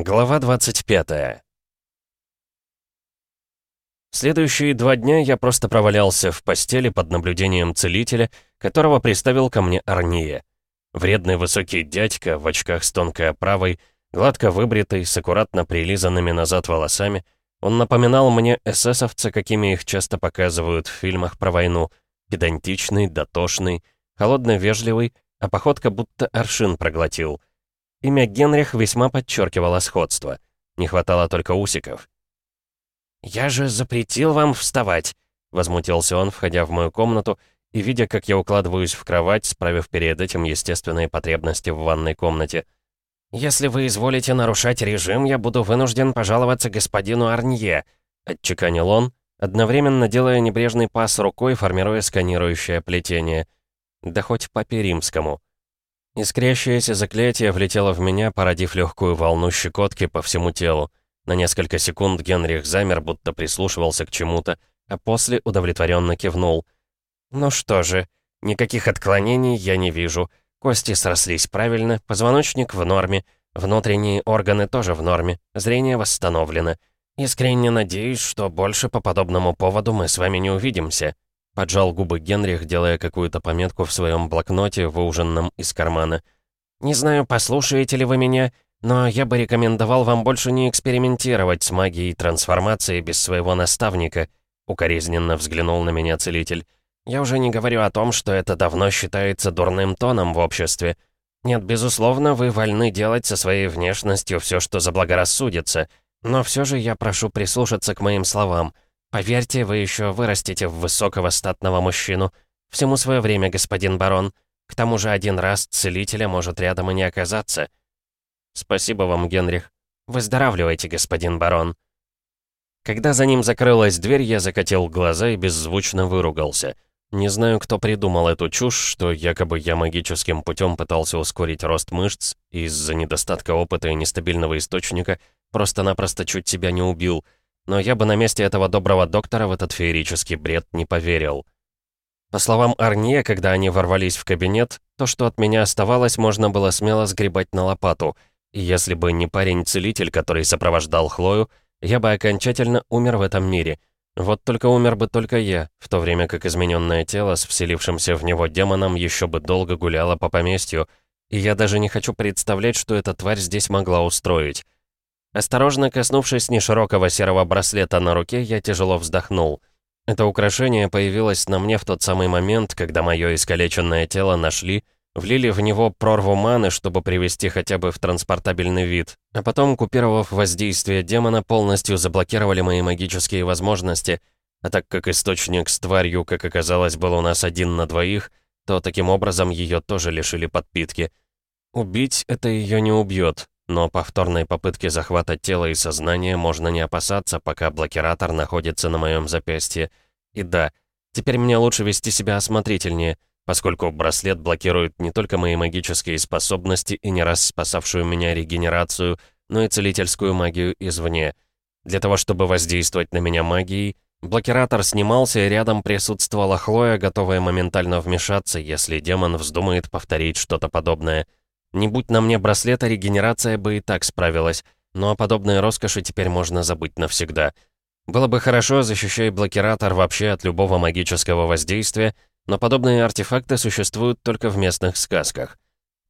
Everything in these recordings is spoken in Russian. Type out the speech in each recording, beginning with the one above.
Глава 25 Следующие два дня я просто провалялся в постели под наблюдением целителя, которого приставил ко мне Арния. Вредный высокий дядька в очках с тонкой оправой, гладко выбритый, с аккуратно прилизанными назад волосами, он напоминал мне эсэсовца, какими их часто показывают в фильмах про войну. Педантичный, дотошный, холодно-вежливый, а походка будто аршин проглотил. Имя Генрих весьма подчеркивало сходство. Не хватало только усиков. «Я же запретил вам вставать», — возмутился он, входя в мою комнату и видя, как я укладываюсь в кровать, справив перед этим естественные потребности в ванной комнате. «Если вы изволите нарушать режим, я буду вынужден пожаловаться господину Арнье», — отчеканил он, одновременно делая небрежный пас рукой, формируя сканирующее плетение. Да хоть папе римскому. Искрящееся заклятие влетело в меня, породив легкую волну щекотки по всему телу. На несколько секунд Генрих замер, будто прислушивался к чему-то, а после удовлетворенно кивнул. «Ну что же, никаких отклонений я не вижу. Кости срослись правильно, позвоночник в норме, внутренние органы тоже в норме, зрение восстановлено. Искренне надеюсь, что больше по подобному поводу мы с вами не увидимся». Поджал губы Генрих, делая какую-то пометку в своем блокноте, выуженном из кармана. «Не знаю, послушаете ли вы меня, но я бы рекомендовал вам больше не экспериментировать с магией трансформации без своего наставника», укоризненно взглянул на меня целитель. «Я уже не говорю о том, что это давно считается дурным тоном в обществе. Нет, безусловно, вы вольны делать со своей внешностью все, что заблагорассудится, но все же я прошу прислушаться к моим словам». «Поверьте, вы еще вырастете в высокого статного мужчину. Всему свое время, господин барон. К тому же один раз целителя может рядом и не оказаться». «Спасибо вам, Генрих. Выздоравливайте, господин барон». Когда за ним закрылась дверь, я закатил глаза и беззвучно выругался. Не знаю, кто придумал эту чушь, что якобы я магическим путем пытался ускорить рост мышц и из-за недостатка опыта и нестабильного источника просто-напросто чуть себя не убил — но я бы на месте этого доброго доктора в этот феерический бред не поверил. По словам Арнье, когда они ворвались в кабинет, то, что от меня оставалось, можно было смело сгребать на лопату. И если бы не парень-целитель, который сопровождал Хлою, я бы окончательно умер в этом мире. Вот только умер бы только я, в то время как измененное тело с вселившимся в него демоном еще бы долго гуляло по поместью, и я даже не хочу представлять, что эта тварь здесь могла устроить. Осторожно коснувшись неширокого серого браслета на руке, я тяжело вздохнул. Это украшение появилось на мне в тот самый момент, когда мое искалеченное тело нашли, влили в него прорву маны, чтобы привести хотя бы в транспортабельный вид, а потом, купировав воздействие демона, полностью заблокировали мои магические возможности, а так как источник с тварью, как оказалось, был у нас один на двоих, то таким образом ее тоже лишили подпитки. Убить это ее не убьет, но повторной попытки захвата тела и сознания можно не опасаться, пока блокиратор находится на моем запястье. И да, теперь мне лучше вести себя осмотрительнее, поскольку браслет блокирует не только мои магические способности и не раз спасавшую меня регенерацию, но и целительскую магию извне. Для того, чтобы воздействовать на меня магией, блокиратор снимался, и рядом присутствовала Хлоя, готовая моментально вмешаться, если демон вздумает повторить что-то подобное — не будь на мне браслета, регенерация бы и так справилась, но о подобной роскоши теперь можно забыть навсегда. Было бы хорошо, защищая блокиратор вообще от любого магического воздействия, но подобные артефакты существуют только в местных сказках.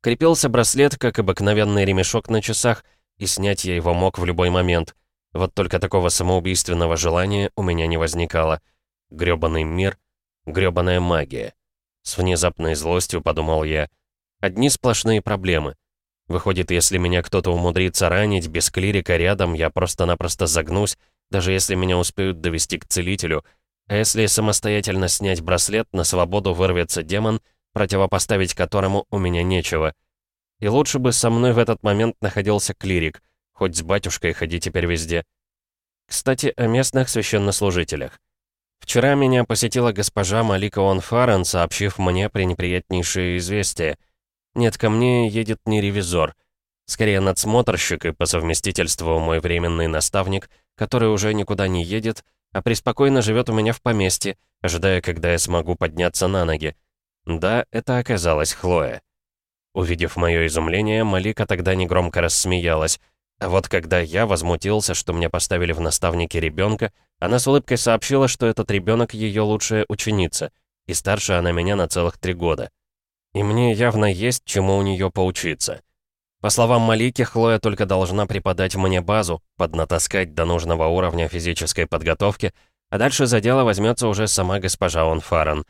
Крепился браслет, как обыкновенный ремешок на часах, и снять я его мог в любой момент. Вот только такого самоубийственного желания у меня не возникало. Грёбаный мир, грёбаная магия. С внезапной злостью подумал я. Одни сплошные проблемы. Выходит, если меня кто-то умудрится ранить, без клирика рядом, я просто-напросто загнусь, даже если меня успеют довести к целителю. А если самостоятельно снять браслет, на свободу вырвется демон, противопоставить которому у меня нечего. И лучше бы со мной в этот момент находился клирик, хоть с батюшкой ходи теперь везде. Кстати, о местных священнослужителях. Вчера меня посетила госпожа Малика Онфарен, сообщив мне пренеприятнейшее известие — нет, ко мне едет не ревизор. Скорее надсмотрщик и по совместительству мой временный наставник, который уже никуда не едет, а преспокойно живет у меня в поместье, ожидая, когда я смогу подняться на ноги. Да, это оказалась Хлоя. Увидев мое изумление, Малика тогда негромко рассмеялась. А вот когда я возмутился, что мне поставили в наставники ребенка, она с улыбкой сообщила, что этот ребенок ее лучшая ученица, и старше она меня на целых три года. И мне явно есть чему у нее поучиться. По словам Малики, Хлоя только должна преподать мне базу, поднатаскать до нужного уровня физической подготовки, а дальше за дело возьмется уже сама госпожа Онфарен.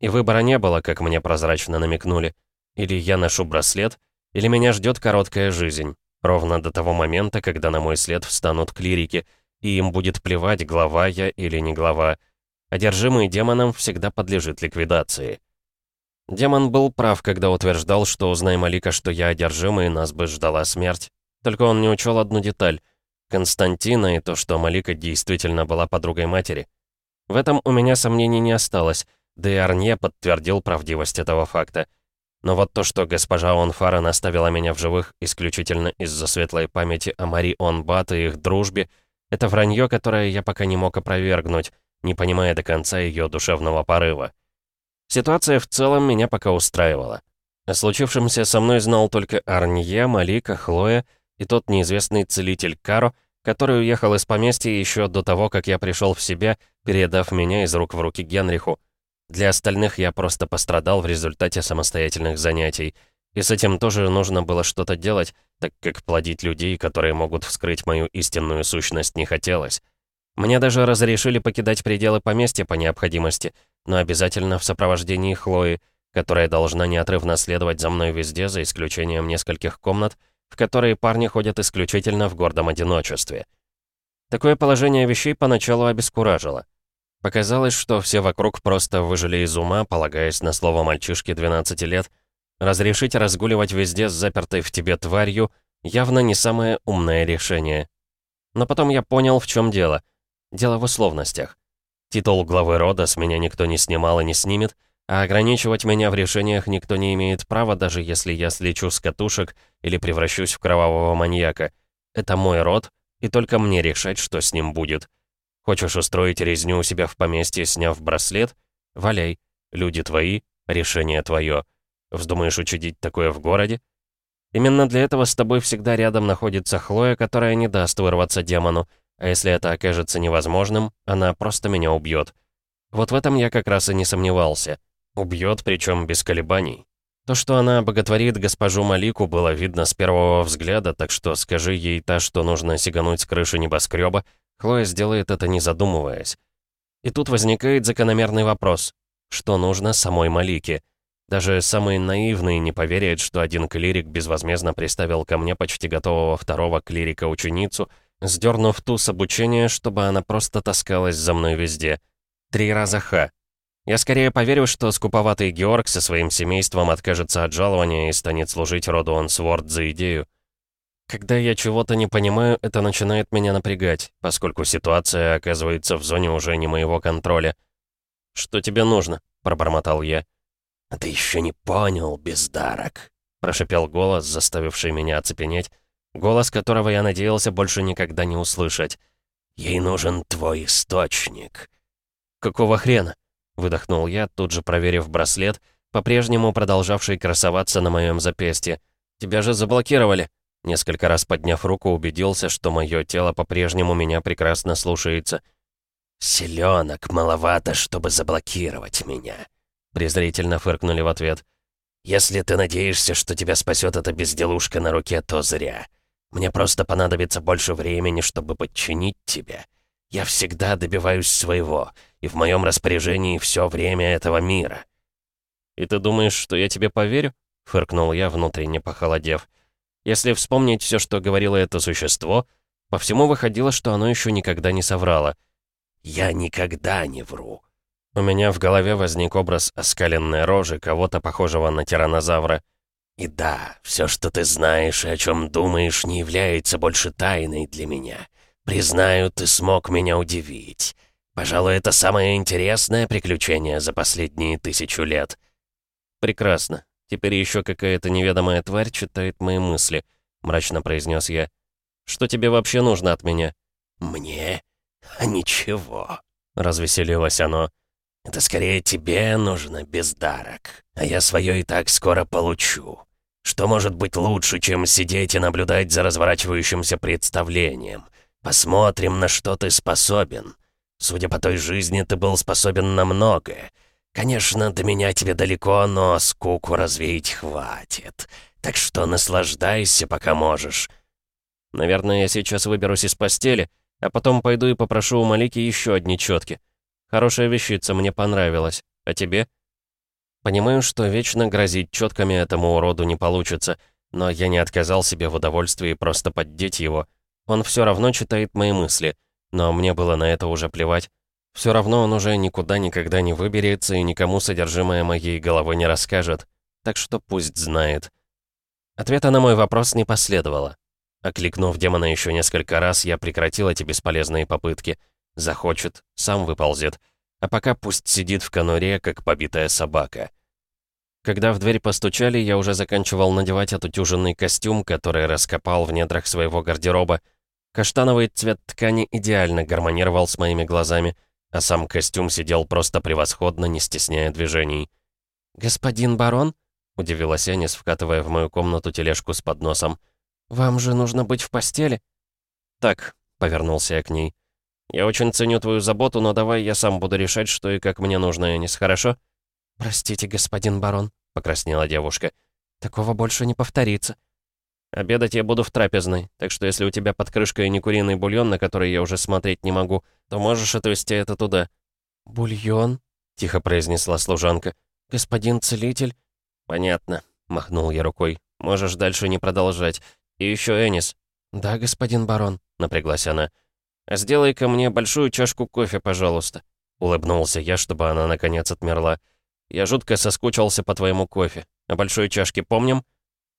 И выбора не было, как мне прозрачно намекнули. Или я ношу браслет, или меня ждет короткая жизнь. Ровно до того момента, когда на мой след встанут клирики, и им будет плевать, глава я или не глава. Одержимый демоном всегда подлежит ликвидации. Демон был прав, когда утверждал, что узнай Малика, что я одержимый, нас бы ждала смерть. Только он не учел одну деталь. Константина и то, что Малика действительно была подругой матери. В этом у меня сомнений не осталось, да и Арнье подтвердил правдивость этого факта. Но вот то, что госпожа Онфара наставила меня в живых исключительно из-за светлой памяти о Мари Онбат и их дружбе, это вранье, которое я пока не мог опровергнуть, не понимая до конца ее душевного порыва. Ситуация в целом меня пока устраивала. О случившемся со мной знал только Арнье, Малика, Хлоя и тот неизвестный целитель Каро, который уехал из поместья еще до того, как я пришел в себя, передав меня из рук в руки Генриху. Для остальных я просто пострадал в результате самостоятельных занятий. И с этим тоже нужно было что-то делать, так как плодить людей, которые могут вскрыть мою истинную сущность, не хотелось. Мне даже разрешили покидать пределы поместья по необходимости, но обязательно в сопровождении Хлои, которая должна неотрывно следовать за мной везде, за исключением нескольких комнат, в которые парни ходят исключительно в гордом одиночестве. Такое положение вещей поначалу обескуражило. Показалось, что все вокруг просто выжили из ума, полагаясь на слово мальчишки 12 лет. Разрешить разгуливать везде с запертой в тебе тварью явно не самое умное решение. Но потом я понял, в чем дело. Дело в условностях. Титул главы рода с меня никто не снимал и не снимет, а ограничивать меня в решениях никто не имеет права, даже если я слечу с катушек или превращусь в кровавого маньяка. Это мой род, и только мне решать, что с ним будет. Хочешь устроить резню у себя в поместье, сняв браслет? Валяй. Люди твои, решение твое. Вздумаешь учудить такое в городе? Именно для этого с тобой всегда рядом находится Хлоя, которая не даст вырваться демону, а если это окажется невозможным, она просто меня убьет. Вот в этом я как раз и не сомневался. Убьет, причем без колебаний. То, что она боготворит госпожу Малику, было видно с первого взгляда, так что скажи ей та, что нужно сигануть с крыши небоскреба, Хлоя сделает это не задумываясь. И тут возникает закономерный вопрос. Что нужно самой Малике? Даже самый наивный не поверит, что один клирик безвозмездно приставил ко мне почти готового второго клирика-ученицу, сдернув ту с обучения, чтобы она просто таскалась за мной везде. Три раза ха. Я скорее поверю, что скуповатый Георг со своим семейством откажется от жалования и станет служить роду Онсворд за идею. Когда я чего-то не понимаю, это начинает меня напрягать, поскольку ситуация оказывается в зоне уже не моего контроля. «Что тебе нужно?» — пробормотал я. «А ты еще не понял, бездарок», — прошипел голос, заставивший меня оцепенеть, голос которого я надеялся больше никогда не услышать. «Ей нужен твой источник». «Какого хрена?» — выдохнул я, тут же проверив браслет, по-прежнему продолжавший красоваться на моем запястье. «Тебя же заблокировали». Несколько раз подняв руку, убедился, что мое тело по-прежнему меня прекрасно слушается. «Селенок маловато, чтобы заблокировать меня», — презрительно фыркнули в ответ. «Если ты надеешься, что тебя спасет эта безделушка на руке, то зря. Мне просто понадобится больше времени, чтобы подчинить тебя. Я всегда добиваюсь своего, и в моем распоряжении все время этого мира». «И ты думаешь, что я тебе поверю?» — фыркнул я, внутренне похолодев. Если вспомнить все, что говорило это существо, по всему выходило, что оно еще никогда не соврало. «Я никогда не вру». У меня в голове возник образ оскаленной рожи кого-то похожего на тиранозавра. «И да, все, что ты знаешь и о чем думаешь, не является больше тайной для меня. Признаю, ты смог меня удивить. Пожалуй, это самое интересное приключение за последние тысячу лет». «Прекрасно. Теперь еще какая-то неведомая тварь читает мои мысли», — мрачно произнес я. «Что тебе вообще нужно от меня?» «Мне? А ничего», — развеселилось оно. «Это скорее тебе нужно, бездарок, а я свое и так скоро получу. Что может быть лучше, чем сидеть и наблюдать за разворачивающимся представлением? Посмотрим, на что ты способен. Судя по той жизни, ты был способен на многое. Конечно, до меня тебе далеко, но скуку развеять хватит. Так что наслаждайся, пока можешь. Наверное, я сейчас выберусь из постели, а потом пойду и попрошу у Малики еще одни четки. Хорошая вещица, мне понравилась. А тебе? Понимаю, что вечно грозить четками этому уроду не получится, но я не отказал себе в удовольствии просто поддеть его. Он все равно читает мои мысли, но мне было на это уже плевать. Все равно он уже никуда никогда не выберется и никому содержимое моей головы не расскажет. Так что пусть знает. Ответа на мой вопрос не последовало. Окликнув демона еще несколько раз, я прекратил эти бесполезные попытки. Захочет, сам выползет. А пока пусть сидит в конуре, как побитая собака. Когда в дверь постучали, я уже заканчивал надевать отутюженный костюм, который раскопал в недрах своего гардероба. Каштановый цвет ткани идеально гармонировал с моими глазами, а сам костюм сидел просто превосходно, не стесняя движений. «Господин барон?» — удивилась Энис, вкатывая в мою комнату тележку с подносом. «Вам же нужно быть в постели». «Так», — повернулся я к ней. «Я очень ценю твою заботу, но давай я сам буду решать, что и как мне нужно, Энис, хорошо?» «Простите, господин барон», — покраснела девушка. «Такого больше не повторится». «Обедать я буду в трапезной, так что если у тебя под крышкой не куриный бульон, на который я уже смотреть не могу, то можешь отвезти это туда». «Бульон?» — тихо произнесла служанка. «Господин целитель?» «Понятно», — махнул я рукой. «Можешь дальше не продолжать. И еще Энис». «Да, господин барон», — напряглась она. «Сделай-ка мне большую чашку кофе, пожалуйста», — улыбнулся я, чтобы она наконец отмерла. «Я жутко соскучился по твоему кофе. О большой чашке помним?»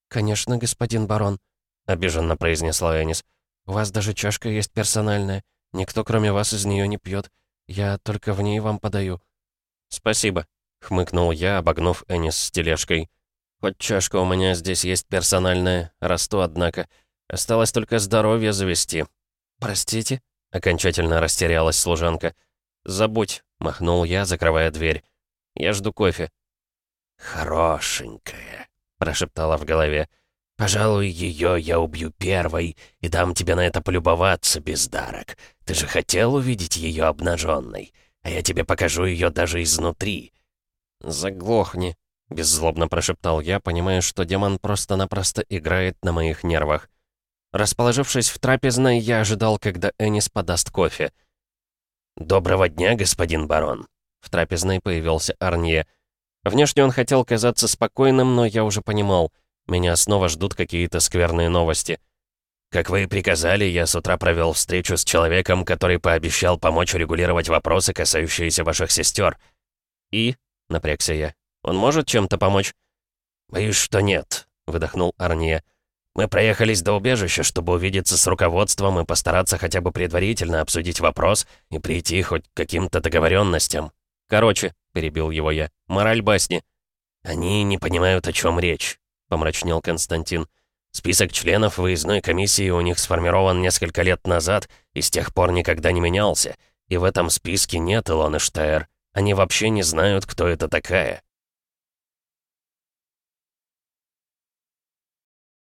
«Конечно, господин барон», — обиженно произнесла Энис. «У вас даже чашка есть персональная. Никто, кроме вас, из нее не пьет. Я только в ней вам подаю». «Спасибо», — хмыкнул я, обогнув Энис с тележкой. «Хоть чашка у меня здесь есть персональная. Расту, однако. Осталось только здоровье завести». «Простите?» Окончательно растерялась служанка. «Забудь», — махнул я, закрывая дверь. «Я жду кофе». «Хорошенькая», — прошептала в голове. «Пожалуй, ее я убью первой и дам тебе на это полюбоваться, бездарок. Ты же хотел увидеть ее обнаженной, а я тебе покажу ее даже изнутри». «Заглохни», — беззлобно прошептал я, понимая, что демон просто-напросто играет на моих нервах. Расположившись в трапезной, я ожидал, когда Энис подаст кофе. «Доброго дня, господин барон!» В трапезной появился Арнье. Внешне он хотел казаться спокойным, но я уже понимал, меня снова ждут какие-то скверные новости. «Как вы и приказали, я с утра провел встречу с человеком, который пообещал помочь регулировать вопросы, касающиеся ваших сестер». «И?» — напрягся я. «Он может чем-то помочь?» «Боюсь, что нет», — выдохнул Арнье. Мы проехались до убежища, чтобы увидеться с руководством и постараться хотя бы предварительно обсудить вопрос и прийти хоть к каким-то договоренностям. Короче, перебил его я, мораль басни. Они не понимают, о чем речь, помрачнел Константин. Список членов выездной комиссии у них сформирован несколько лет назад и с тех пор никогда не менялся. И в этом списке нет Илоны Штайр. Они вообще не знают, кто это такая.